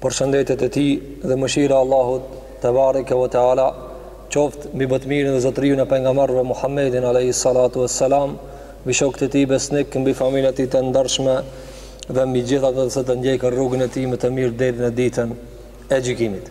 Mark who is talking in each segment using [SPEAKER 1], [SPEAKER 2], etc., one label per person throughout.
[SPEAKER 1] Përshëndetjet e tij dhe mëshira e Allahut tebareke ve teala qoftë mbi më të mirin dhe zotëriun e pejgamberëve Muhammedin alejhi salatu ves selam, mbi shokët e tij besnikë, mbi familjen e tij të ndershme dhe mbi gjithë ata që do të ndjekën rrugën e tij me të mirë deri në ditën e gjykimit.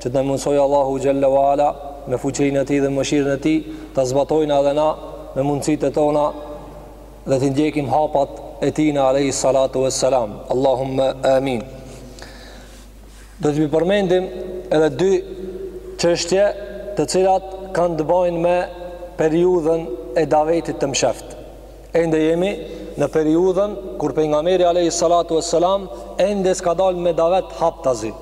[SPEAKER 1] Që të na mundësojë Allahu xhelle ve ala me fuqinë e Tij dhe mëshirën e Tij ta zbatojna edhe na me mundësitë e tona dhe të ndjekim hapat e tijnë alejhi salatu vesselam. Allahumma amin. Do të përmendim edhe dy çështje të cilat kanë të bëjnë me periudhën e davetit të msheft. Ende jemi në periudhën kur pejgamberi alejhi salatu vesselam ende s'ka dalë me davet haptazi.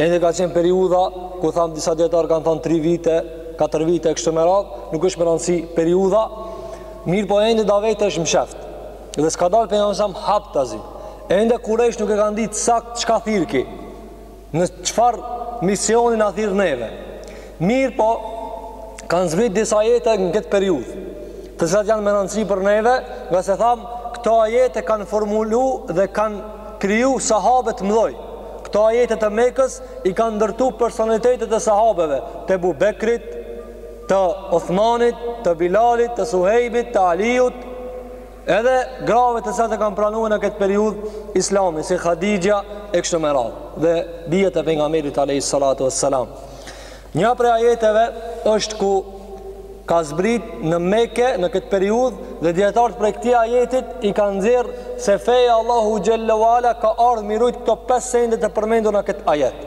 [SPEAKER 1] Ende ka qenë periudha ku thamë disa dijetarë kanë thonë 3 vite, 4 vite e kështu me radhë, nuk është me rëndësi periudha, mirëpo ende daveti është msheft. Dhe s'ka dalë pejgamberi alejhi selam haptazi. Ende kurejshët nuk e kanë ditë saktë çka thirr ky, në çfarë misioni na thirr neve. Mirëpo, kanë zbrit disa ajete në këtë periudhë, të cilat janë me rëndësi për neve, ngase thamë, këto ajete kanë formulu dhe kanë kriju sahabe të mëdhoj. Këto ajete të Mekës i kanë ndërtu personalitetet e sahabeve, të Ebu Bekrit, të Othmanit, të Bilalit, të Suhejbit, të Aliut, Edhe grave të cilat e kanë pranuar në këtë periudhë Islamin, si Hadixha e kështu me radhë, dhe bijat e pejgamberit alejhi salatu vesselam. Një prej ajeteve është ku ka zbrit në Mekë në këtë periudhë dhe dijetarët prej këtij ajetit i kanë nxjerr se feja e Allahut xhelle ve ala ka ardhur m'i rujt këto pesë sende të përmendur në këtë ajet.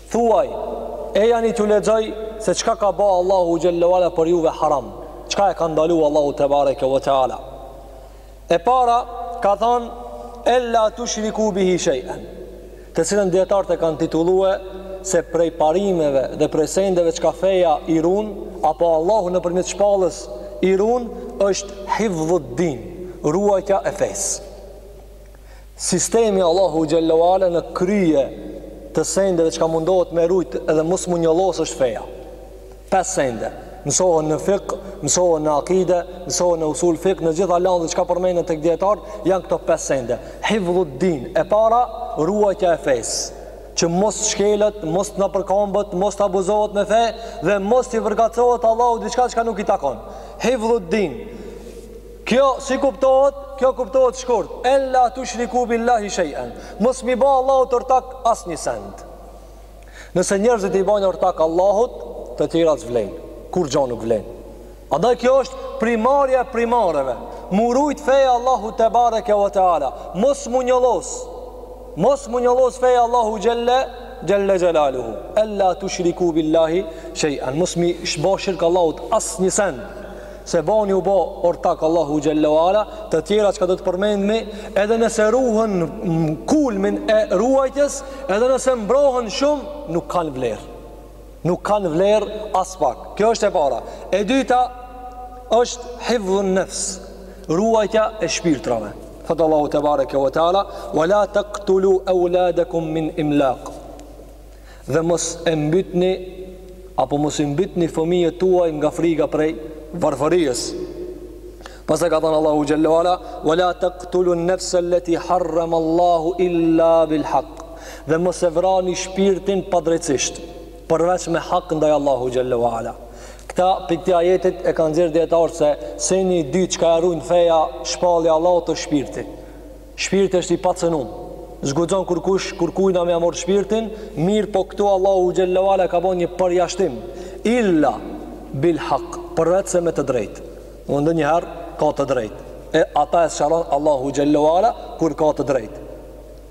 [SPEAKER 1] Thuaj, ejani t'ju lexoj se çka ka ba Allahu xhelle ve ala për juve haram, çka e ka ndalu Allahu tebareke ve teala. E para ka thënë en la tushriku bihi shej'en. Të cilën dijetarët e kanë titullue se prej parimeve dhe prej sendeve çka feja i run apo Allahu nëpërmjet shpallës i run është hifdhud din, ruajtja e fesë. Sistemi i Allahut xhelle ve ala në krye të sendeve çka mundohet me rujt edhe mos m'u njollos është feja. Pesë sende. Mësohen në fikh, mësohen në akide, mësohen në usul fikh, në gjitha landët çka përmenden tek dijetarët janë këto pesë sende. Hifdhud din, e para ruajtja e fesë që mos t'shkelet, mos të nëpërkombet, mos të abuzohet me fe, dhe mos t'i përkatësohet Allahut diçka çka nuk i takon. Hifdhud din, Kjo si kuptohet? Kjo kuptohet shkurt. Ella tushriku billahi shejen. Mos m'i ba Allahut ortak asnjë send. Nëse njerëzit i bajnë ortak Allahut, të tjerat s'vlejnë. Kurgjo nuk vlen. Andaj kjo është primarja e primareve. M'u rujt feja e Allahut tebareke ve teala. Mos m'u njollos. Mos m'u njollos feja e Allahut xhel-le, xhel-le xhelaluhu. Ella tushriku billahi shejen. Mos m'i bo shirk Allahut asnjë send. se po n'iu bo ortak Allahut xhel-le ve ala të tjera çka do të përmendmi edhe nëse ruhen kulmin e ruajtjes edhe nëse mbrohen shumë nuk kanë vlerë nuk kanë vlerë aspak kjo është e para e dyta është hifdhun nefs ruajtja e shpirtrave thot Allahu tebareke ve teala wala taqtulu auladakum min imlaq dhe mos e mbytni apo mos i mbytni fëmijët tuaj nga frika prej varfërisë. Pastaj ka thënë Allahu xhel-le ve ala, wa la taktulu nefsel-leti harramallahu illa bil haq, dhe mos e vrani shpirtin padrejtësisht, përveç me hak ndaj Allahut xhel-le ve ala. Këta prej këtij ajetit e kanë nxjerrë dijetarët se seni i dytë çka e run feja, shpallja e Allahut, o shpirti. Shpirti është i pacenum. S'guxon kurkush kurkujna me ia marr shpirtin, mirëpo këtu Allahu xhel-le ve ala ka bo një përjashtim. Illa bil haq, përveçse me të drejtë. Ndonjëherë ka të drejtë. E ata e sqaron Allahu xhel-le ve ala kur ka të drejtë.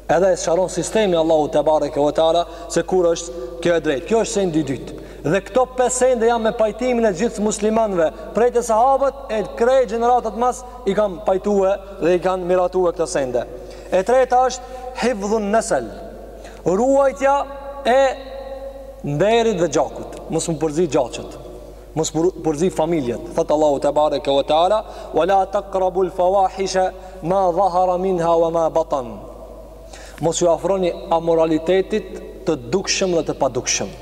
[SPEAKER 1] Edhe e sqaron sistemi i Allahut tebareke ve teala se kur është kjo e drejtë. Kjo është sendi i dytë. Dhe këto pesë sende janë me pajtimin e gjithë muslimanëve, prej te sahabët e krejt gjeneratat mas janë pajtue dhe i kanë miratue këto sende. E treta është hifdhun nesel, ruajtja e nderit dhe gjakut, mos m'u përzi gjaqet, mos m'u përzi familjet, thotë Allahu tebareke ve teala, wa la takrabul fawahishe ma dhahara minha wa ma batan, mos ju afroni amoralitetit të dukshëm dhe të padukshëm.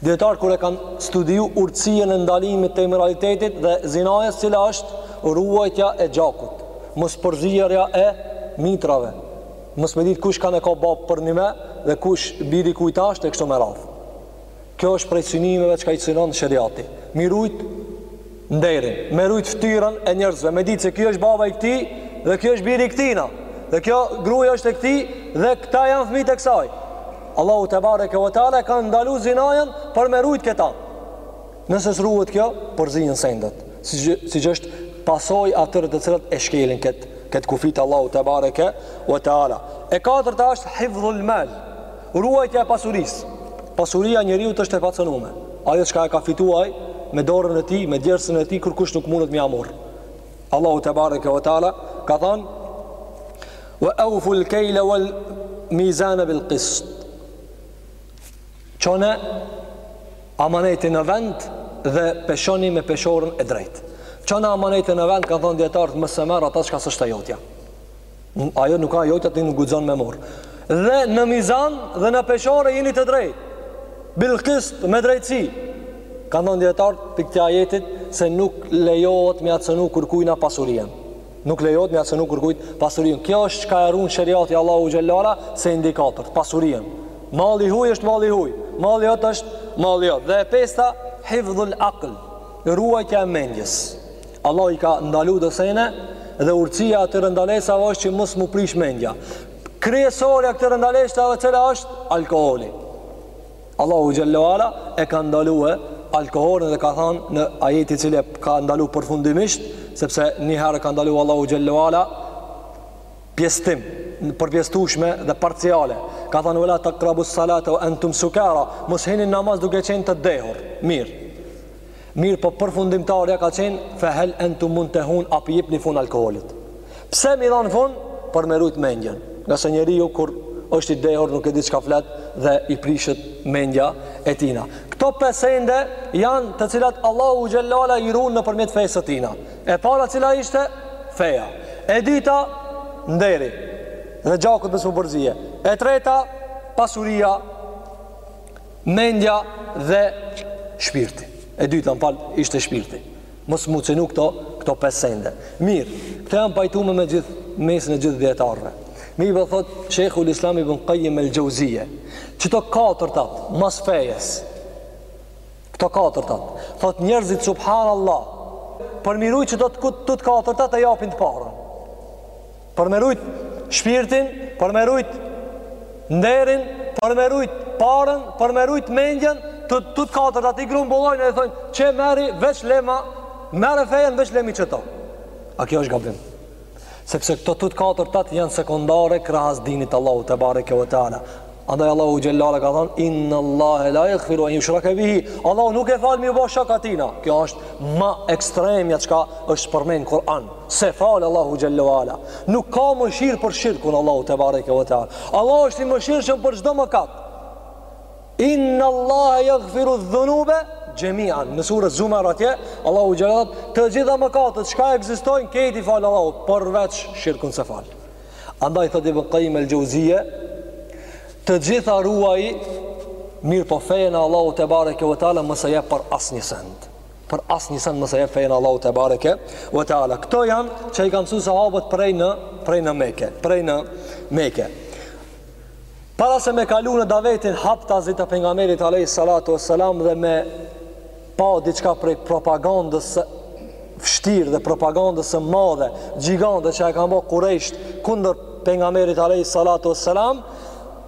[SPEAKER 1] Dijetarët kur e kanë studiu urtësinë e ndalimit të imoralitetit dhe zinajës, cila është ruajtja e gjakut, mospërzierja e mitrave, mos me ditë kush kanë e ka babë për me ditë dhe kush biri i kujt asht e kështu me radhë. Kjo është prej synimeve çka i synon sheriati. Me rujt nderin, me rujt ftyrën e njerëzve, me ditë se ky është baba i këtij dhe ky është biri i këtijna, dhe kjo gruaja është e këtij dhe këta janë fëmijët e kësaj. Allahu tebareke ve teala e ka ndalu zinajën për me rujt këta. Nëse s'ruhet kjo, përzihen sendet. Siç siç është pasojë atyre të cilët e shkelin këtë këtë kufi t'Allahut tebareke ve teala. E katërta është hifdhul mal. Ruajtja e pasurisë. Pasuria e njeriut është e pacenume. Ajo çka e ka fituaj me dorën e tij, me djersën e tij, kërkush nuk mundet m'ja morr. Allahu tebareke ve teala ka thënë: "Wa awful kayla wal mizan bil qist." Çone amanetin në vend dhe peshoni me peshorën e drejtë. Çone amanetin në vend, kanë thanë dijetarët, mos e merr ata çka s'është e jotja. Ajo nuk a e jotja, ti nuk guxon me morr. Dhe në mizan dhe në peshore jeni të drejtë. Bilqist me drejtësi. Kanë thanë dijetarët prej këtij ajetit se nuk lejohet me ja cenu kërkujna pasurien. Nuk lejohet me ja cenu kërkujt pasurien. Kjo është çka e ruan sheriati i Allahut xhelle ve ala si indikator pasurien. Malli i huaj është malli i huaj. Malli jot është malli jot. Dhe e pesta hifdhul aql. Ruajtja e mendjes. Allahu i ka ndalu do sene dhe urtësia e atyre ndalesave është që mos m'u prish mendja. Kryesorja e këtyre ndalesave cila është alkoholi. Allahu xhelle ve ala e ka ndalue alkoholin dhe ka thanë në ajetin i cili e ka ndalu përfundimisht, sepse njëherë e ka ndalu Allahu xhelle ve ala pjestim, përpjestushme dhe parciale. Ka thanë, ve la takrabus salate ve entum sukara, mos hini n'namaz duke qenë të dehur, mirë. Mirëpo përfundimtarja ka qenë Fe hel entum muntehun A po i jipni fund alkoholit Pse me i dhanë fund Për me rujt mendjen Ngase njeriu kur është i dehur Nuk e di çka flet Dhe i prishet mendja e tina Këto pesë sende janë të cilat Allahu xhelle ve ala i run nëpërmjet fesë së tina E para cila ishte Feja E dyta Nderi Dhe gjaku mos m'u përzie E treta Pasuria Mendja dhe shpirti. E dyta, më fal, ishte shpirti. Mos m'u cenu këto, këto pesë sende. Mirë, këto janë pajtume me gjithë, mesin e gjithë dijetarve. Mirëpo thot Shejhul Islam ibn Kajim el Xhevzije. Qëto katërtat, mas fejes. Këto katërtat. Thot njerëzit, subhanallah, për me i rujt qëto të katërtat e japin të parën. Për me rujt shpirtin, për me rujt nderin, për me rujt paren, për me rujt mendjen, të të katërtat i grumbullojnë e thonë, qe merri veç lema, merre fejen veç lemi qëto. A kjo është gabim. Sepse këto të të katër të atë janë sekundare krahas dinit t'Allahut tebareke ve teala. Andaj Allahu xhelle ve ala ka thonë, innallahe la jagfiru en jushreke bihi, Allahu nuk e fal me i bo shok atina. Kjo është ma ekstremja çka është përmen n'Kur'an. S'e fal Allahu xhelle ve ala. Nuk ka mëshirë për shirkun Allahu tebareke ve teala. Allahu është i mëshirshëm për çdo mëkat. Innallahe jagfirudh dhunube xhemian, në suren Zumer atje, Allahu xhelle ve ala, të gjitha mëkatet, çka ekzistojnë, krejt i fal Allahu, përveç shirkun s'e fal. Andaj thotë Ibn Qayyim el-Jauziye, të gjitha ruaji, mirëpo fejen e Allahut te bareke ve teala mos e shit për asnjë send. Për asnjë send mos e shit fejen e Allahut te bareke ve teala. Këto janë që i kanë msu sahabët prej në prej në Mekë. Para se me kalu në davetin haptazi të pejgamberit alejhi salatu ve selam dhe me pa diçka prej propagandës së vështirë dhe propagandës së madhe, gjigante që e kanë bo kurejshët kundër pejgamberit alejhi salatu ve selam,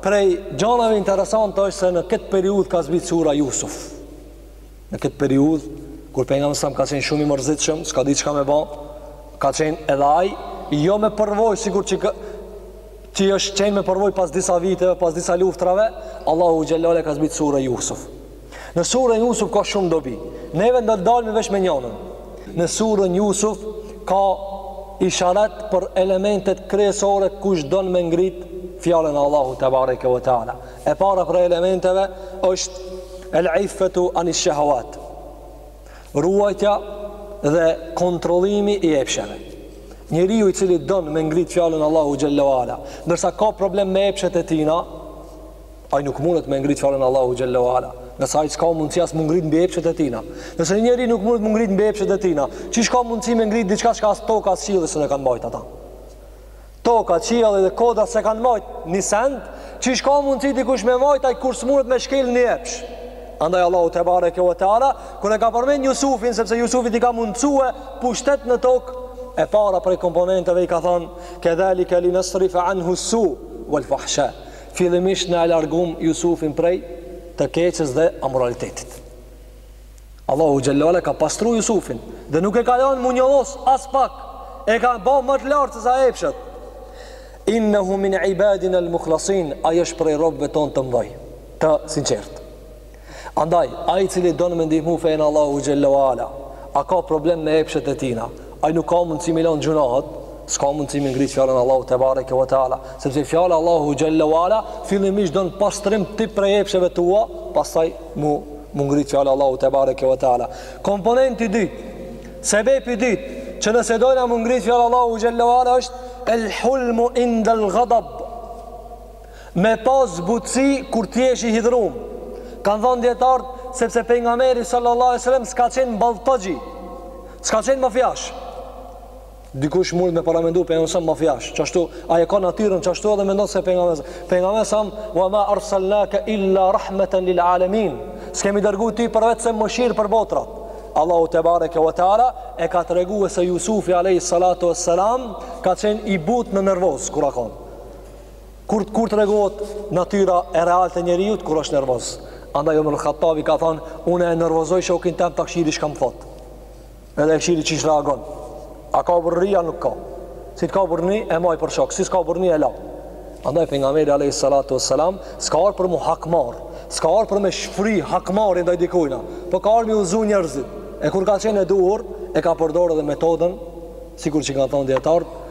[SPEAKER 1] prej gjanave interesante është se në këtë periudhë ka zbritë sura Jusuf. Në këtë periudhë, kur pejgamberi alejhi selam ka qenë shumë i mërzitshëm, s'ka ditë çka me ba, ka qenë edhe ai, jo me përvojë, sikur që kë, që është qenë me përvojë pas disa viteve, pas disa luftrave, Allahu xhelle ve ala e ka zbritë suren Jusuf. Në surën Jusuf ka shumë dobi. Neve do të ndalmi veç me njonën. Në surën Jusuf ka isharet për elementet kryesore kush don me ngrit fjalën e Allahut te bareke ve teala. E para prej elementeve është el iffetu anish shehavat. Ruajtja dhe kontrollimi i epsheve. Njeriu i cili don me ngrit fjalën e Allahut xhelle ve ala, ndërsa ka problem me epshet e tina, Ai nuk mundet me ngrit fjalën e Allahut xhelle ve ala, nëse ai s'ka mundësi as m'u ngrit mbi epshet e tina. Nëse një njeri nuk mundet m'u ngrit mbi epshet e tina, qysh ka mundësi me ngrit diçka që as toka as qielli s'e kanë mbajt ata. Toka, qielli dhe kodrat s'e kanë mbajt një send, qysh ka mundësi dikush me mbajt ai kur s'mundet me shkel një epsh. Andaj Allahu te bareke ve teala kur e ka përmend Jusufin sepse Jusufit i ka mundësue pushtet në tokë e para prej komponenteve i ka thënë kedhalika linasrifa anhu su wal fahsha Fillimisht na e largum Jusufin prej të keqes dhe amoralitetit. Allahu xhelle ve ala e ka pastru Jusufin dhe nuk e ka lon mu njollos aspak. E ka ba ma të lartë sesa epshet. Innehu min ibadina al-mukhlasin, ai është prej robëve tonë të mëdhenj, të sinqertë. Andaj, ai i cili don me ndihmu fenë e Allahut xhella u ala, a ka problem me epshet e tina? Ai nuk ka mundësi me lënë gjunahët, s'ka mundësi me ngrit fjalën e Allahut te bareke ve teala, sepse fjala e Allahut xhella u ala fillimisht don pastrim ti prej epsheve tua, pastaj mun me ngrit fjalën e Allahut te bareke ve teala. Komponenti i dytë, sebebi i dytë që nëse dojna me ngrit fjalën e Allahut xhella u ala është el hilmu indal ghadab. Me pas butësi kur t'jesh i hidhrum. Kan thënë dietarët sepse pejgamberi sallallahu alaihi wasallam s'ka qenë balltaxhi. S'ka qenë mafiash. Dikush mund me paramendu pejgamberin si mafiash. Çashtu ai e ka natyrën çashtu edhe mendon se pejgamberi pejgamberi sa wa ma arsalnaka illa rahmatan lil alamin. S'kemi dërguar ti përveç se mëshirë për botrat. Allahu tebareke ve teala e ka treguar se Jusufi alayhi salatu wassalam ka qenë i butë në nervoz kur a kon Kur kur tregohet natyra e realtë e njeriut kur është nervoz. Andaj Omer Khattabi ka thënë, unë e nervozoj shokin tim ta kshyri çka më thot. Edhe ta kshyri qysh reagon. A ka burrni a nuk ka? Si të ka burrni e maj për shok, si s'ka burrni e la. Andaj pejgamberi alayhi salatu wassalam s'ka ardh për mu hakmar, s'ka ardh për me shfry hakmarrjen ndaj dikujna, po ka ardh me uzu njerëzit. E kur ka qenë e duhur, e ka përdor edhe metodën, sikur që kanë thënë dietarët,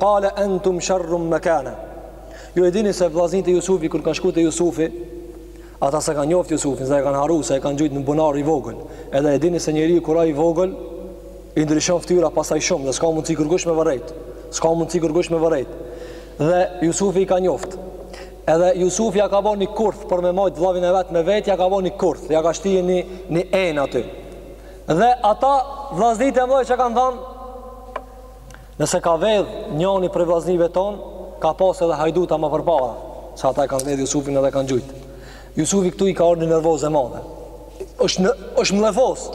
[SPEAKER 1] Kale entum sharrum me kane. Ju e dini se vllaznit e Jusufit, kur kanë shku te Jusufi, ata s'e kanë njoftë Jusufin, se e kanë harru, se e kanë gjujtë në bunar i vogël. Edhe e dini se njeri kur a i vogël, i ndryshon ftyra masanej shumë, dhe s'ka mundësi kërkush me vërejt. S'ka mundësi kërkush me vërejt. Dhe Jusufi i ka njoftë. Edhe Jusufi ja ka bo një kurth për me majtë vllavin e vet me veti, ja ka bo një kurth, ja ka shtijë një, një enë aty. Dhe ata vllaznit e mdoj që kanë thanë, Nëse ka vedh njani prej vllaznive tonë, ka pas edhe hajduta ma përpara, se ata e kanë vedh Jusufin edhe kanë gjujt. Jusufi këtu i ka ardh një nervoz e madhe. Është në, është mllefos.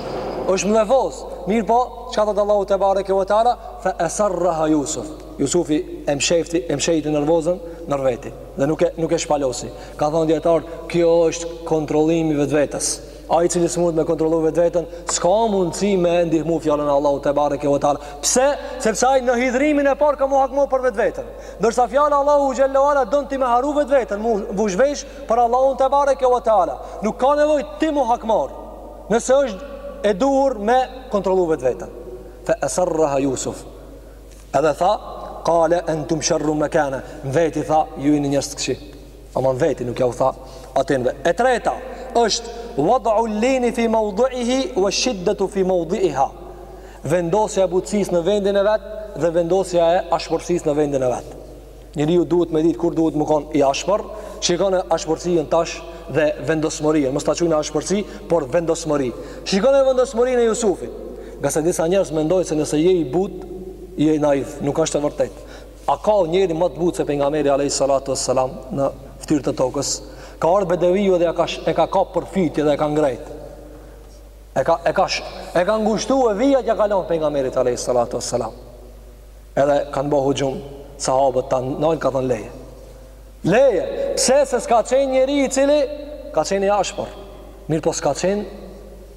[SPEAKER 1] Është mllefos. Mirëpo, çka thot Allahu tebareke ve teala, fa asarraha Yusuf. Jusufi e mshefti, e mshejti nervozën në veti dhe nuk e nuk e shpalosi. Kan thënë dietarët, kjo është kontrollimi i vetvetes. Ai i cili s'munet me kontrollu vetveten, s'ka mundësi me ndihmu fjalën e Allahut tebareke ve teala. Pse? Sepse ai në hidhrimin e parë ka mu hakmarr për vetveten. Ndërsa fjala e Allahut xhelle ve ala don ti me harru vetveten, mu vu shesh për Allahun tebareke ve teala. Nuk ka nevojë ti mu hakmar. Nëse është e duhur me kontrollu vetveten. Fa asarraha Yusuf. Edhe tha, qala antum sharrun makana. N'veti tha, ju jeni njerëz të këqij. Ama n'veti nuk jau tha atenve. E treta është wad'u lini fi mawdhihi wa shiddatu fi mawdhiha. Vendosja e butësisë në vendin e vet dhe vendosja e ashpërsisë në vendin e vet. Njeriu duhet me ditë kur duhet me kon i ashpër, shikone ashpërsinë tash dhe vendosmërinë, mos ta quajmë ashpërsi, por vendosmëri. Shikone vendosmërinë e Jusufit. Ngase disa njerëz mendojnë se nëse je i butë, je naiv, nuk është e vërtetë. A ka njeri më të butë se pejgamberi alayhi salatu wassalam në fytyrë të tokës? Ka ardhur bedeviu dhe ja ka e ka kap për fyt edhe e ka ngrejt. E ka e ka e ka ngushtu e vijat ja ka lon pejgamberit alayhi salatu wassalam. Edhe kanë bo huxhum sahabët tanë, nal ka thënë leje. Leje, pse se s'ka qenë njeri i cili ka qenë i ashpër. Mirëpo s'ka qenë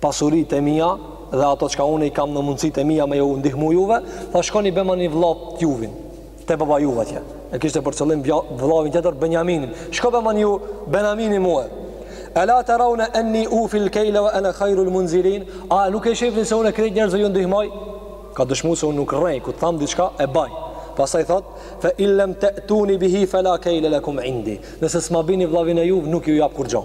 [SPEAKER 1] pasuritë e mia dhe ato çka unë i kam në mundësitë e mia me ju ndihmu juve, tha shkoni bima një vëlla t'juvin, te baba juve atje. E kishte për qëllim vëllavin tjetër Benjaminin. Shko bimani Benjaminin mue. E la të raune enni u fil kejle vë enë kajru lë munzirin, a nuk e shifni se unë e krejt njerëzve ju ndihmoj? Ka dëshmu se unë nuk rrej, kur të tham diçka, e baj. Pasaj thot, fe illem te'tuni bihi fe la kejle lekum indi. Nëse s'ma bini vllavin e juv, nuk ju jap kurgjo.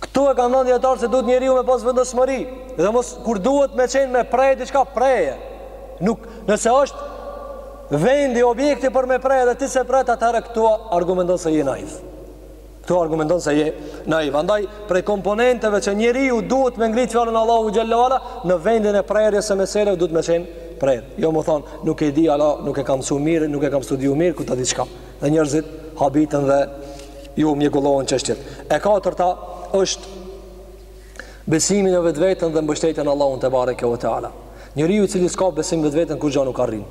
[SPEAKER 1] Këtu e kanë thënë dijetarët se duhet njeriu me pas vendosmëri dhe mos kur duhet me qenë me pre diçka preje. Nuk nëse është vendi objekti për me pre dhe ti s'e pret atëherë këtu argumenton se je naiv. Këtu argumenton se je naiv. Andaj prej komponenteve që njeriu duhet me ngrit fjalën Allahut xhelle ve ala në vendin e prerjes së meseleve duhet me qenë prerë. Jo me thonë, nuk e di hala, nuk e kam msu mirë, nuk e kam studiu mirë ku ta di çka. dhe njerëzit habiten dhe ju mjegullohen çështjet. E katërta është besimi në vetveten dhe mbështetja n'Allahun tebareke ve teala. Njeriu i cili s'ka besim n'vetveten kurgjo nuk arrin.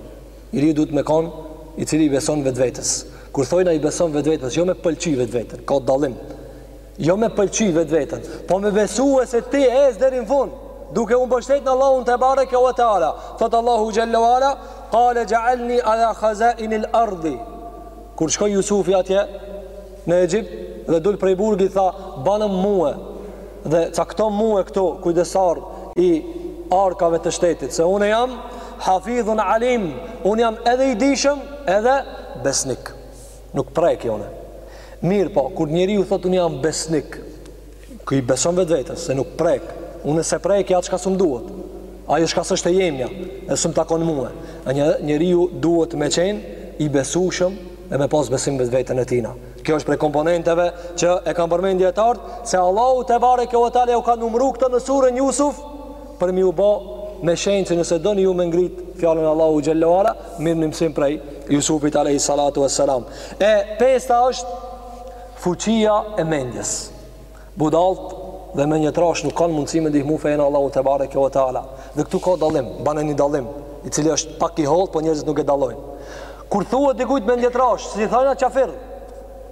[SPEAKER 1] Njeriu duhet me konë i cili i beson vetvetes. Kur thojna i beson vetvetes, jo me pëlqy vetveten, ka dallim. Jo me pëlqy vetveten Po me besu se ti ec deri n'fund Duke u mbështet në Allahun tebareke ve teala Thotë Allahu xhelle ve ala Kalexh'alni ala khazainil ardi Kur shkoi Jusufi atje Në Egjipt Dhe dul prej burgi tha Banëm mue Dhe caktom mue këtu Kujdesar i arkave të shtetit Se unë jam Hafidhun alim Unë jam edhe i dijshëm Edhe besnik Nuk preki unë. Mirëpo, kur njeriu thotë unë jam besnik, ky i beson vetvetes, se nuk prek, unë s'e preki atë çka s'më duhet, ajo çka s'është e jemja, e s'më takon mue. Ani, njeriu duhet me qenë i besushëm e me pas besim n'vetveten e tina. Kjo është prej komponenteve që e kanë përmend dijetarët, se Allahu tebareke ve teala u ka numru këto në surën Jusuf, për me ju bo me shenjë që nëse doni ju me ngrit fjalën e Allahut xhelle ve ala mirrni mësim prej Jusufit alejhi salatu ve selam e pesta është fuqia e mendjes budallt dhe mendjetrasht nuk kanë mundësi me ndihmu fenë e Allahut tebareke ve teala dhe këtu ka dallim, ban një dallim i cili është pak i hollë, po njerëzit nuk e dallojnë kur thua dikujt mendjetrash, s'i thojna qafir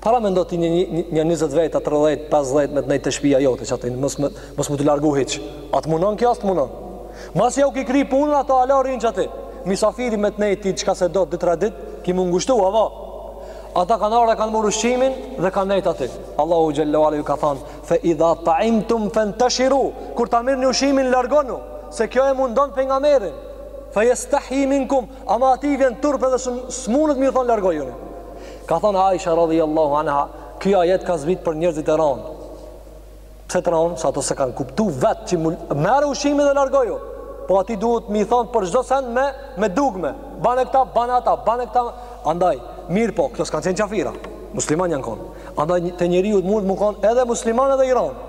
[SPEAKER 1] Paramendo ti një, një 20 veta, 30, 50 me të nejtë te shpia jote qaty, mos, mos më të largu hiç. A të mundon kjo, a s'të mundon. Masi jau ki kry punën, ata hala rrinë qaty. Misafiri me të nejtë ti, çka s'e do, 2-3 dit, ki m'u ngushtu, a va. Ata kanë ardh e kanë marrë ushqimin dhe kanë nejtë aty. Allahu xhelle ve ala ju ka thanë, fe idha taimtum fenteshiru, kur ta merrni ushqimin, largonu, se kjo e mundon pejgamberin. Fe jestehji minkum, ama atij i vjen turp dhe s'mundet m'i thonë largohuni. Ka thënë Aisha radhijallâhu anha, Ky ajet ka zbrit për njerëzit e ronë. Pse të ronë? Se ata s'e kanë kuptu vetë që mul... merre ushqimin dhe largohu. Po atij duhet m'i thonë për çdo send me, me dugme. Bane këta, bane ata, bane këta. Andaj, mirëpo, këto s'kanë qenë qafira. Musliman janë konë. Andaj, te njeriu, mund me konë edhe musliman edhe i ronë.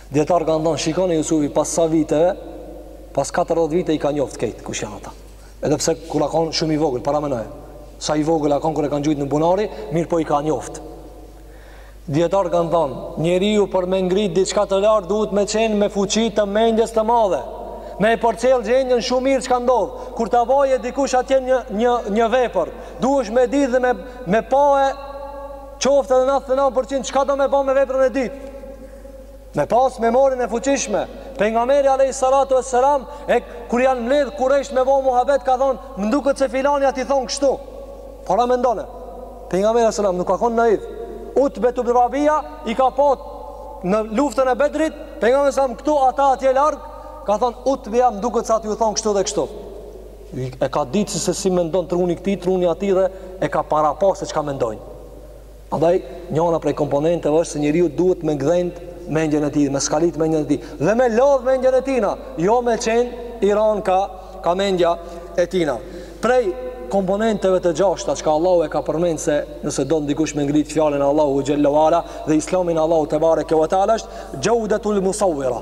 [SPEAKER 1] Dijetarët kanë thënë shikone Jusufi pas sa viteve, pas 40 vite i ka njoftë krejt kush janë ata. Edhe pse kur a konë shumë i vogël, paramendoje. Sa i vogël a konë kur e kanë gjujt në bunar, mirëpo i ka njoftë. Dijetarët kanë thënë, njeriu për me ngrit diçka të lartë duhet me qenë me fuqi të mendjes të madhe. Me e përcjell gjendjen shumë mirë çka ndodh. Kur ta boje dikush atje një një një vepër, duhesh me ditë dhe me me pa e qoftë edhe në 99% çka do me bë me veprën e dytë. Me pas memorien e fuqishme Pejgamberi alejhi salatu ve selam E kur janë mledhë kurejsh me bo muhabet Ka thonë, më duket se filani atij i thotë kështu Paramendone Pejgamberi alejhi selam nuk ka konë naiv Utbetu bin Rabia i ka pa Në luftën e Bedrit Pejgamberi alejhi selam këtu ata atje largë Ka thonë, Utbja më duket se atij i thotë kështu dhe kështu E ka ditë se si mendon truni këtij, truni atij dhe E ka parapa se çka mendojnë Andaj, njona prej komponenteve është se njeriu duhet me gdhend mendjen e tij, me skalit mendjen e tij dhe me lodh mendjen e tina, jo me qenë i ranë ka ka mendja e tina. Prej komponenteve të gjashta çka Allahu e ka përmend se nëse do dikush me ngrit fjalën e Allahu xhelle ve ala dhe islamin Allahu tebareke ve teala është jawdatul musawwira.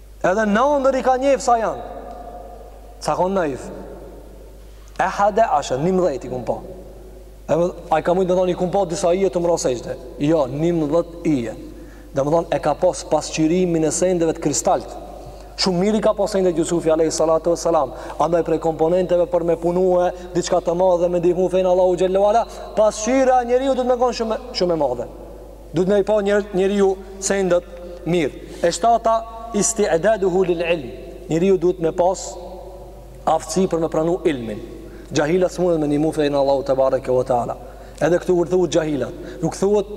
[SPEAKER 1] Edhe në ëndërr i ka njeh sa janë. S'a konë naiv. Ehade ashere, njëmbëdhjetë i kom pa. E më, a i ka mujtë me thonë, i kom pa disa yje t'u m'ra sexhde. Jo, njëmbëdhjetë yje. Domethonë, e ka pas pasqyrimin e sendeve të kristaltë. Shumë mirë i ka pa sendet Jusufi alejhi salatu ve selam. Andaj prej komponenteve për me punue, diçka të madhe dhe me dihmu fenë Allahu xhelle ve ala, pasqyra e njeriut duhet me konë shumë, shumë e madhe. Duhet me i pa njerë, njeriu sendet mirë. E shtata, isti'daduhu lil ilm. Njeriu duhet me pas aftësi për me pranu ilmin. Xhahilat s'munden me nimu fenë Allahu tebareke ve teala. Edhe këtu kur thuhet xhahilat, nuk thuhet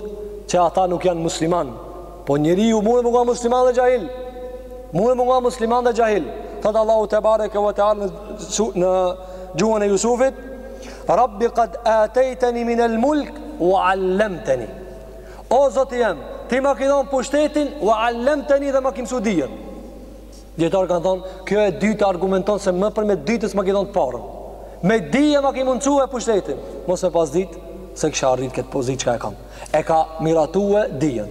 [SPEAKER 1] që ata nuk janë musliman. Po njeriu mundet me konë musliman dhe xhahil. Mundet me konë musliman dhe xhahil. Thotë Allahu tebareke ve teala në, në gjuhën e Jusufit, Rabbi kad atejteni min el mulk u allemteni. O Zoti jem, ti ma ki dhonë pushtetin u allemteni dhe ma ki mësu dijen. Dijetarët kanë thonë, kjo e dytë argumenton se më për me dytës ma ki dhonë të parën. Me dije ma ki mundësue pushtetin. Mos me pas dit, s'e kisha arrit këtë pozitë çka e kam. E ka miratue dijen.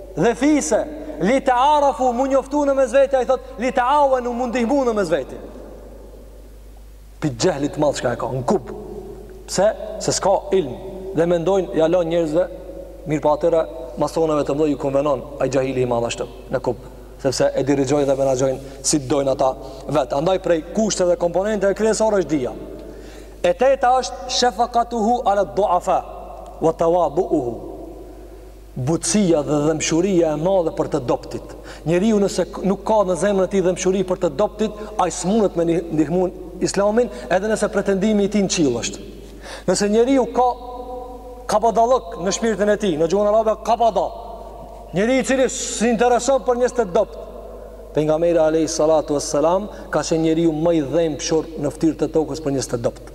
[SPEAKER 1] dhe fise li te arafu m'u njoftu në mes vete ai thot li teawenu m'u ndihmu në mes vete pi xhehlit madh çka e ka në kub pse se s'ka ilm dhe mendojnë ja lan njerëzve mirë pa atyre masoneve të mdoj ju konvenon ai xhahili i madh ashtë në kub sepse e dirigjojnë dhe menaxhojnë si të dojnë ata vetë andaj prej kushteve dhe komponenteve kryesore është dija e teta është shefakatuhu ala duafa wa tawaduhu Butësia dhe dhembshuria e madhe për të dobtit. Njeriu nëse nuk ka në zemrën e tij dhembshuri për të dobtit, ai s'mundet me ndihmuar Islamin, edhe nëse pretendimi i tij në qiell është. Nëse njeriu ka kabadallëk në shpirtin e tij, në gjuhën arabe kabada. Njeriu i cili s'interesohet për njerëz të dobt. Pejgamberi alayhi salatu wassalam ka qenë njeriu më i dhembshur në fytyrë të tokës për njerëz të dobt.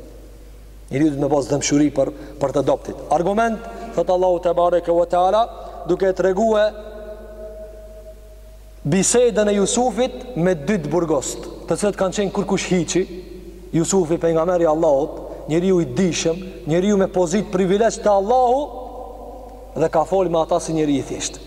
[SPEAKER 1] Njeriu duhet me pas dhembshuri për, për të dobtit. Argument, thotë Allahu tebareke ve teala, duke tregue bisedën e Jusufit me dy të burgos, të cilët kanë qenë kurkush hiçi, Jusufi pejgamberi i Allahut, njeriu i dijshëm, njeriu me pozit privilegj te Allahu, dhe ka folë me ata si njeri i thjeshtë.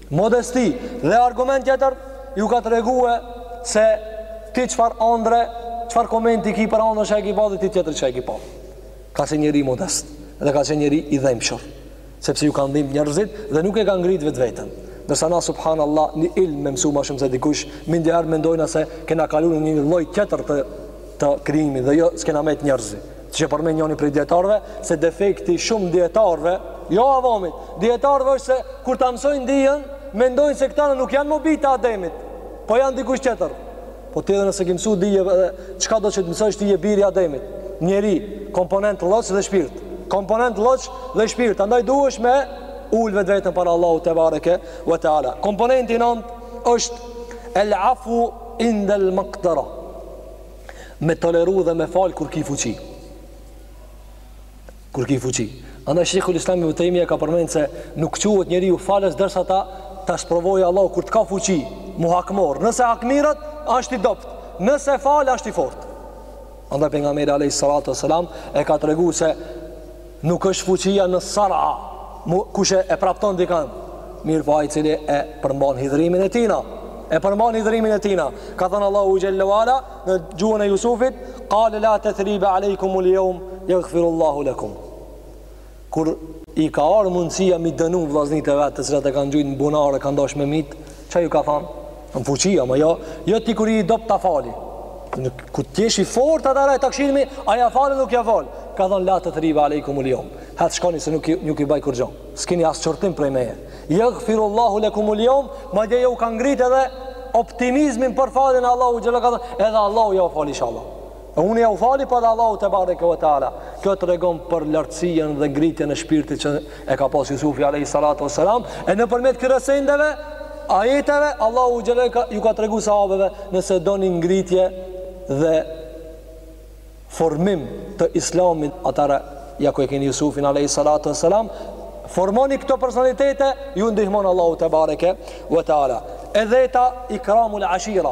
[SPEAKER 1] Modesti dhe argument tjetër ju ka tregue se ti çfarë andrre, çfarë komenti ki për andrrën që e ki pa dhe ti tjetër që e ki pa. Ka qenë njeri modest dhe ka qenë njeri i dhembshur, sepse ju ka ndihmu njerëzit dhe nuk e ka ngrit vetveten. Ndërsa na, subhanallah, një ilm me mësu ma shumë se dikush, menjëherë mendojna se kena kalu në një lloj tjetër të, të krijimit dhe jo s'kena met njerëz. Siç e përmend njëri prej dijetarëve, se defekti i shumë dijetarëve, jo avamit, dijetarëve është se kur ta mësojnë dijen, mendojnë se këta nuk janë mo bijtë e Ademit, po janë dikush tjetër. Po ti edhe nëse ke mësuar dije edhe çka do të mësosh ti je biri i Ademit, njeri, komponent lloç dhe shpirt. Komponent lloç dhe shpirt, andaj duhesh me ul vetveten para Allahut tebareke ve teala. Komponenti i nëntë është el afu indel maqdara. me toleru dhe me fal kur ki fuqi. Kur ki fuqi. Andaj Sheikhul Islam Ibn Taymiyyah ka përmendur se nuk quhet njeriu falës derisa ta ta sprovojë Allahu kur të ka fuqi, m'u hakmarr. Nëse hakmirret, është i dobt. Nëse fal, është i fortë. Andaj pejgamberi alayhi salatu wasalam e ka treguar se Nuk është fuqia në sar'a, kush e prapton dikan, mirëpo ai cili e përmban hidhrimin e tina, e përmban hidhrimin e tina, ka thënë Allahu xhele ve ala në gjuhën e Jusufit, kale la tethribe alejkumul jeum, jagfirullahu lekum. Kur i ka ardh mundësia me i dënu vllaznit e vet të cilat e kanë gjujt në bunar, e kanë dash me myt, çka ju ka thanë? Në fuqi, ama jo, jo ti kur je i dobt ta fali. Kur ti jesh i fortë atëherë t'kqyrmi, a ja fal nuk ja fal. Ka thon la tethribe alejkumul jeum. Hajt shkoni se nuk nuk ju baj kurgjo. S'keni as qortim prej meje. Jagfirullahu lekumul jeum, madje ju ka ngrit edhe optimizmin për faljen e Allahu xhele ka thon, edhe Allahu jau fal inshallah. Unë jau fali po edhe Allahu tebareke ve teala. Kjo tregon për lartësien dhe ngritjen e shpirtit që e ka pas Jusufi alejhi salatu ves selam. E nëpërmjet ktyre sendeve, ajeteve, Allahu xhele ju ka tregu sahabeve nëse doni ngritje dhe formim të islamit. Atëherë, ja ku e keni Jusufin alejhi salatu ves selam, formoni këto personalitete, ju ndihmon Allahu tebareke ve teala. E dheta ikramul ashira,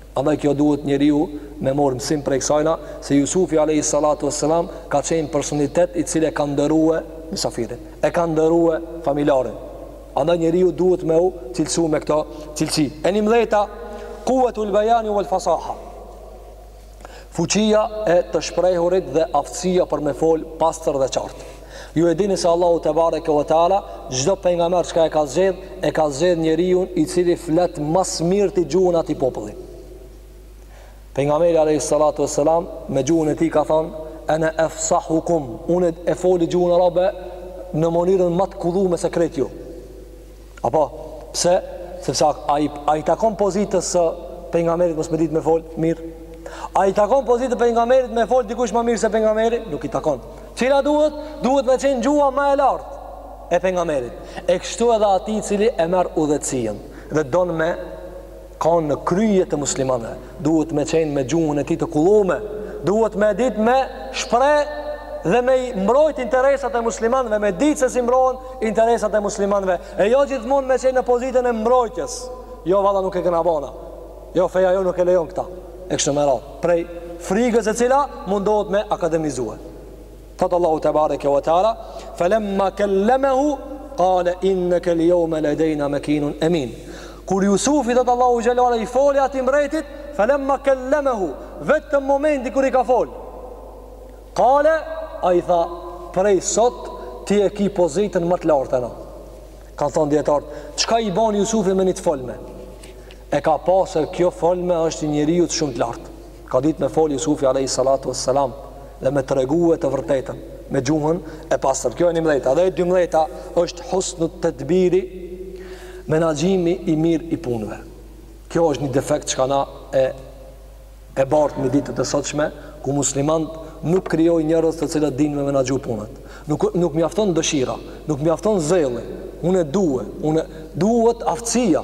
[SPEAKER 1] Andaj kjo duhet njeriu me marr mësim prej kësajna se Jusufi alejhi salatu ves selam ka qenë personalitet i cili e ka nderue misafirin, e ka nderue familjarin. Andaj njeriu duhet me u cilësu me këto cilësi. E njëmdheta, kuvetul bejani vel fesaha. Fuqia e të shprehurit dhe aftësia për me fol pastër dhe qartë. Ju e dini se Allahu tebareke ve teala çdo pejgamber çka e ka zgjedh, e ka zgjedh njeriun i cili flet ma s'mirti gjuhën e atij populli. Pejgamberi alejhi salatu vesselam me gjuhën e tij ka thonë ana efsahukum, unë e foli gjuhën arabe në mënyrën ma të kullume se krejt ju. Apo, pse? Sepse a, a, i, a i takon pozitës së pengamerit mos me ditë me fol mirë? A i takon pozitës pengamerit me fol dikush ma mirë se pengameri? Nuk i takon. Cila duhet? Duhet me qenë gjuha ma e lartë e pengamerit. E kështu edhe atij i cili e merr udhëheqësinë dhe don me kanë në krye të muslimanëve. Duhet me qenë me gjuhën e tij të kullume, duhet me dit me shpreh dhe me mbrojt interesat e muslimanëve, me dit se si mbrohen interesat e muslimanëve, e jo gjithmonë me qenë në pozitën e mbrojtjes. Jo, vallah nuk e kena bo na. Jo, feja jon nuk e lejon këta. E kështu me radhë. Prej frigës e cila mundohet me akademizue. Thot Allahu tebareke ve teala, "Falamma kallamahu qala innaka al-yawma ladayna makinun amin." Kur Jusufi thot Allahu xhele ve ala i foli atij mbretit, "Falamma kallamahu", vetëm momenti kur i ka fol. Qala ai tha, "Prej sot ti e ki pozitën ma të lartë te na." Kan thon dijetarët, çka i bon Jusufi me ni t'folme? E ka pa se kjo folme është e njeriut shumë të lartë. Ka dit me fol Jusufi alejhi salatu was salam dhe me tregu të vërtetën me gjuhën e pastër. Kjo e 11-ta dhe e 12-ta është husnu tedbiri menaxhimi i mirë i punëve. Kjo është një defekt që na e e bartim në ditët e sotshme, ku muslimant nuk krijojnë njerëz të cilët dinë me menaxhu punët. Nuk nuk mjafton dëshira, nuk mjafton zelli. Unë du e, unë, duhet aftësia.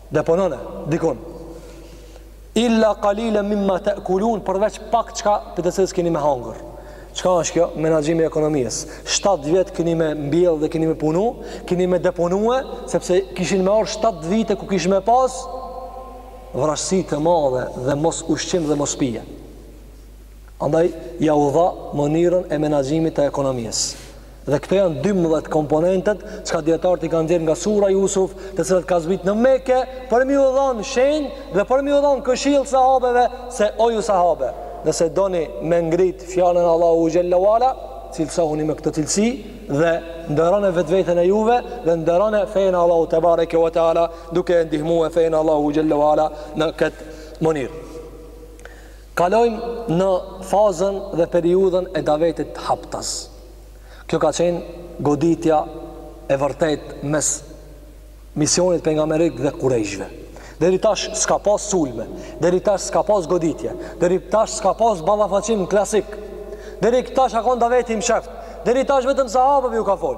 [SPEAKER 1] Deponone, dikun. Illa kalilen mimma te'kulun, përveç pak çka prej të cilës kini me hangër. Çka është kjo? Menaxhimi i ekonomisë. 7 vjet kini me mbjell dhe kini me punu, kini me deponue, sepse kishin me ardh 7 vite ku kishin me pas, vrashësi të madhe dhe mos ushqim dhe mos pije. Andaj, ja u dha mënirën e menaxhimit të ekonomisë. Dhe këto janë 12 komponentët çka dijetarët i kanë nxjerr nga sura Jusuf, të cilat ka zbrit në Mekë për mi u dhan shenjë dhe për mi u dhan këshillë sahabeve se o ju sahabe, nëse doni me ngrit fjalën e Allahut xhalla wala, cilësohuni me këto cilësi dhe nderone vetveten e juve dhe nderone fejen e Allahut tebareke ve teala duke e ndihmu fejen e Allahut xhalla wala në këtë mënyrë. Kalojmë në fazën dhe periudhën e davetit të haptas. Kjo ka qenë goditja e vërtetë mes misionit pejgamberik dhe kurejshve. Deri tash s'ka pas sulme, deri tash s'ka pas goditje, deri tash s'ka pas ballafaqim klasik. Deri tash a kon daveti i msheft. Deri tash vetëm sahabeve ju ka fol.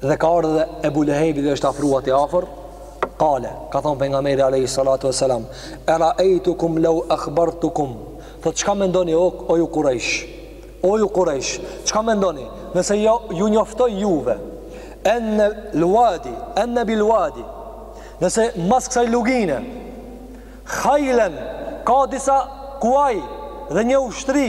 [SPEAKER 1] Dhe ka ardh edhe Ebu Lehebi dhe është afru aty afër Kale, ka thon pejgamberi alejhi salatu was selam E raejtukum lau akhbartukum Thot, çka mendoni o, o ju kurejsh O ju kurejsh Çka mendoni Nëse jo, ju njoftoj juve Enne luadi Enne bil uadi Nëse mas kësaj lugine Khajlen Ka disa kuaj Dhe një ushtri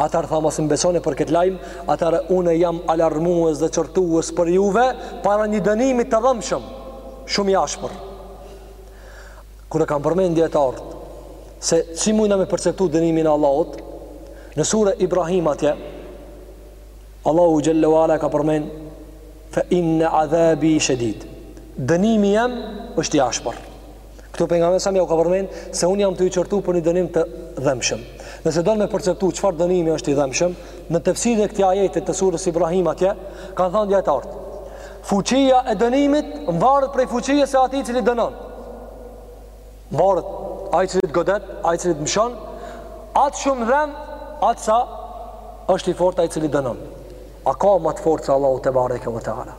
[SPEAKER 1] Atëherë tha masi m'besone për këtë lajm, atëherë unë jam alarmues dhe qortues për juve para një dënimi të dhëmshëm, shumë i ashpër. Kur e kanë përmend dijetart se si mundna me perceptu dënimin e Allahut, në sure Ibrahim atje Allahu xhalla wala e ka përmend fe inne adhabi shedid. Dënimi jem është i ashpër. Këtu pejgamberi salam ju ka përmend se unë jam tu ju qortu për një dënim të dhemshëm. Nëse don me perceptu çfarë dënimi është i dhemshëm, në tefsirin e këtij ajeti të surës Ibrahim atje kanë thanë dijetart. Fuqia e dënimit mvaret prej fuqisë së atij i cili dënon. Mvaret ai i cili t'godet, ai i cili t'mshon, atë shumë dhem, atë sa është i fortë ai i cili dënon. A ka ma të fortë se Allahu tebareke ve teala?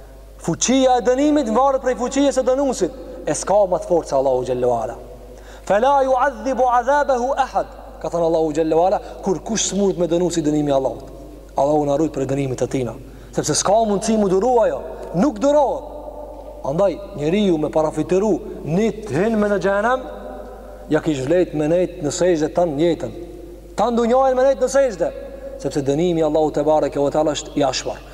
[SPEAKER 1] Fuqia e dënimit varet prej fuqisë së dënuesit, e s'ka më të fortë se Allahu xhele ve ala. Fela yu'adhibu 'adhabahu ahad. Ka thënë Allahu xhele ve ala, kurkush s'mun me dënu si dënimi i Allahut. Allahu na rujt prej dënimit të tina, sepse s'ka mundësi mu duru ajo, nuk durohet. Andaj njeriu me parafytyru një të hinme me në xhehenem, ja kish vlejt me nejt në sexhde tan jetën. Tan dynjanë me nejt në sexhde, sepse dënimi i Allahut tebareke ve teala është i ashpër.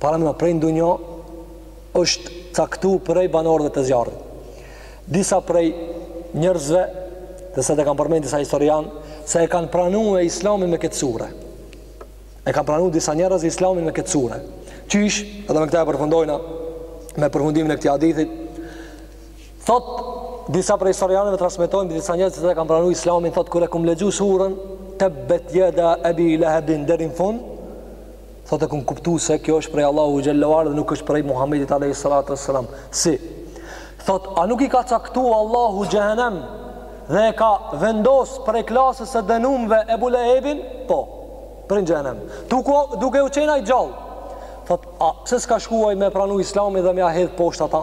[SPEAKER 1] para me pre, ndonjë është caktu prej banorëve të zjarrit. Disa prej njerëzve, dhe këtë e kanë përmend disa historian, se e kanë pranu islamin me këtë sure. E kanë pranu disa njerëz islamin me këtë sure. Qysh, edhe me këta e përfundojmë, me përfundimin e këtij hadithit, thot, disa prej historianëve transmitojnë, disa njerëz se e kanë pranu islamin, thot, kur e kam lexu surën, tebbet jeda ebi lehebin deri në fund, Thotë e kam kuptu se kjo është prej Allahu xhele ve ala dhe nuk është prej Muhammedit alejhi salatu ve selam. Si? Thotë, a nuk i ka caktu Allahu Xhehenem dhe e ka vendos prej klasës e dënumve Ebu Lehebin? Po, prej në Xhehenem. Tuku, duke qenë ai i gjallë. Thotë, a pse s'ka shku ai me pranu islamin dhe me e hedhë poshtë ata?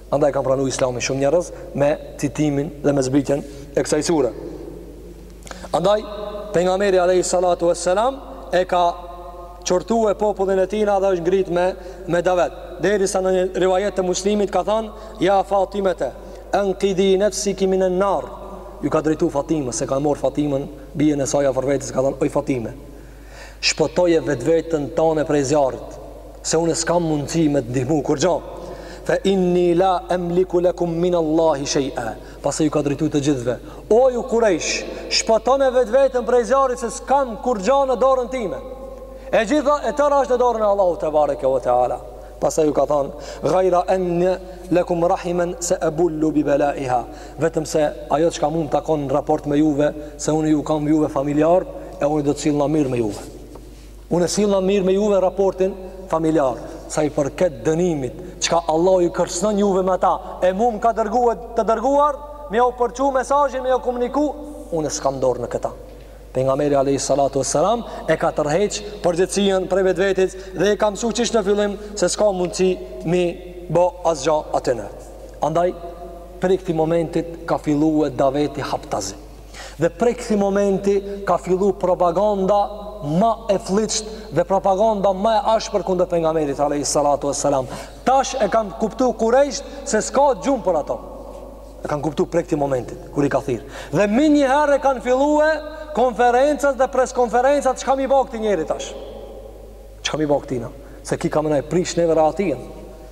[SPEAKER 1] Andaj kanë pranu Islamin shumë njerëz me recitimin dhe me zbritjen e kësaj sure. Andaj pejgamberi alejhi salatu vesselam e ka qortu popullin e tina dhe është ngrit me, me davet derisa në një rivajet të Muslimit ka than ja Fatimete enkidi nefseki minen nar ju ka drejtu Fatimës se e ka marrë Fatimën bijën e saja afër vetes ka than oj Fatime Shpëtoje vetvetën tane prej zjarrit, se unë s'kam mundësi me të ndihmu kurgjo. Fe inni la emliku lekum min Allahi shejë, pastaj ju ka drejtu të gjithve. O ju kurejsh, shpëtone vetvetën prej zjarrit, se s'kam kurgjo në dorën time. E gjitha e tëra është në dorën e Allahut tebareke ve teala. Pastaj ju ka thonë, gajra enne lekum rahimen se ebulluha bi belaliha. vetëm se ajo çka mua më takon në raport me juve, se unë ju kam juve familjar, e unë do të sillem mirë me juve. Unë e sillem mirë me juve në raportin familjar, sa i përket dënimit, çka Allah ju kërcënon juve me ta, e mua më ka dërguar të dërguar, me jua përçu mesazhin me jua komuniku, unë s'kam dorë në këta. Pejgamberi alejhi salatu vesselam e ka tërheq përgjegjësinë prej vetvetes dhe i ka mësu qysh në fillim se s'ka mundësi mi bë asgjë atyne. Andaj, prej këtij momenti ka fillue daveti haptazi. Dhe prej këtij momenti ka fillu propaganda ma e flliqt dhe propaganda ma e ashpër kundër pejgamberit alayhis salatu wassalam. Tash e kanë kuptu kurejsht se s'ka gjum për ato. E kanë kuptu prej këtij momenti kur i ka thirr. Dhe menjëherë kanë fillue konferencat dhe preskonferencat çka me i ba këti njeri tash. Çka me i ba këtina? Se ki ka me na e prish neve rahatien.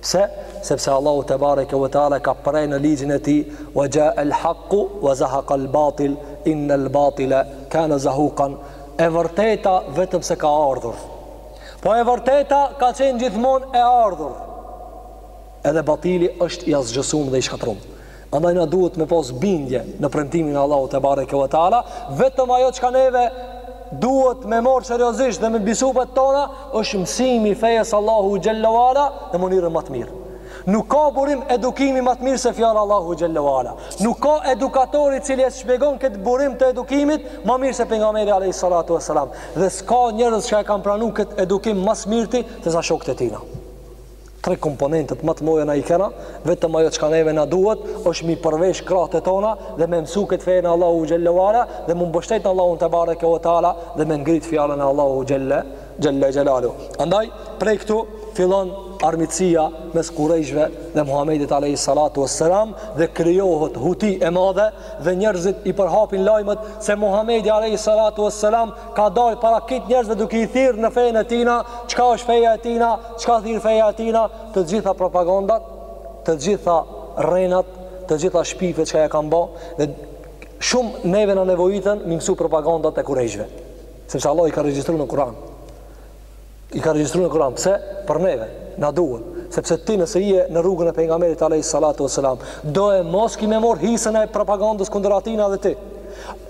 [SPEAKER 1] Pse? Sepse Allahu te bareke ve teala ka pre në ligjin e tij, "Wa ja'a al-haqqu wa zahaqa al-batil, inna al-batila kana zahuqan." E vërteta vetëm se ka ardhur. Po e vërteta ka qenë gjithmonë e ardhur. Edhe batili është i asgjësum dhe i shkatrrum. Andaj na duhet me pas bindje në premtimin e Allahut te bareke ve teala, vetëm ajo çka neve duhet me marr seriozisht dhe mbi supet tona është mësimi i fejës Allahu xhallahu ala në mënyrën ma të mirë. Nuk ka burim edukimi ma të mirë se fjala Allahu xhallahu ala. Nuk ka edukator i cili e shpjegon këtë burim të edukimit ma mirë se pejgamberi alayhi salatu wasalam. Dhe s'ka njerëz që e kanë pranu këtë edukim ma së mirti se sa shokët e tina. tre komponentët ma të mëdha na i kena, vetëm ajo çka neve na duhet është mi përvesh krahët e tona dhe me mësu këtë fenë e Allahu xhallahu ala dhe mu mbështet në Allahun te bareke ve teala dhe me ngrit fjalën e Allahu xhalla xhalalu. Andaj prej këtu fillon armiqësia mes kurejshve dhe Muhamedit alayhi salatu wassalam dhe krijohet huti e madhe dhe njerëzit i përhapin lajmet se Muhamedi alayhi salatu wassalam ka dalë para këtyre njerëzve duke i thirë në fejën e tina, çka është feja e tina, çka thirr feja e tina, të gjitha propagandat, të gjitha rrenat, të gjitha shpifjet çka ja kanë ba, dhe shumë neve na nevojitet mi mësu propagandat e kurejshve, sepse Allah i ka regjistru në Kur'an. I ka regjistru në Kur'an, pse? Për neve, na duhet. Sepse ti nëse je në rrugën e pejgamberit alayhis salatu wassalam, do e mos ki me marr hisën e propagandës kundër atina dhe ti.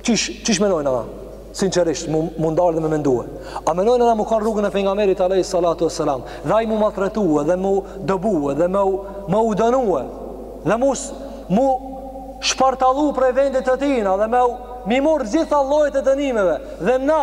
[SPEAKER 1] Qysh, qysh menojna na? Sinqerisht, mu, mu ndalë dhe me mendue. A menojna na mu kanë n'rrugën e pejgamberit alayhis salatu wassalam, dhe ai mu maltretue dhe mu dëbue dhe mu mu dënue dhe mu mu shpartallu prej vendit të tina dhe me mi mor gjitha llojet e dënimeve dhe na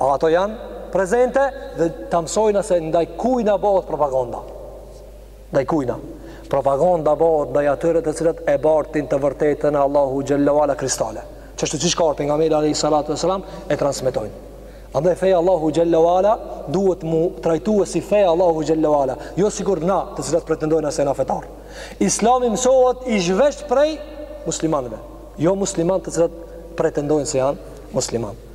[SPEAKER 1] A ato janë prezente dhe ta mësojna se ndaj kujna bahet propaganda. Ndaj kujna? Propaganda bëhet ndaj atyre të cilët e bartin të vërtetën e Allahu xhalla wala kristale. Qysh është nga pejgamberi alayhi salatu wasalam e transmetojnë. Andaj feja Allahu xhalla wala duhet mu trajtuar si feja Allahu xhalla wala, jo sikur na të cilët pretendojna se jena fetar. Islami mësohet i zhvesht prej muslimanëve, jo muslimanë të cilët pretendojnë se janë muslimanë.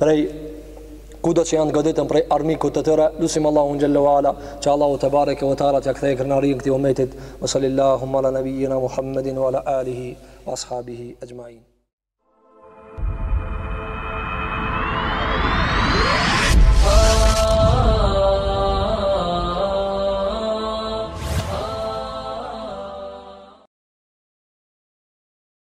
[SPEAKER 1] prej kudo që janë goditën prej armikut të tëre, lusim Allahun Xhelle ue Ala, që Allahu tebareke ue teala t'ia kthejë krenarinë këtij umeti, ue salallahu ala nebijina Muhammedin, ue ala alihi, ue as'habihi exhmain.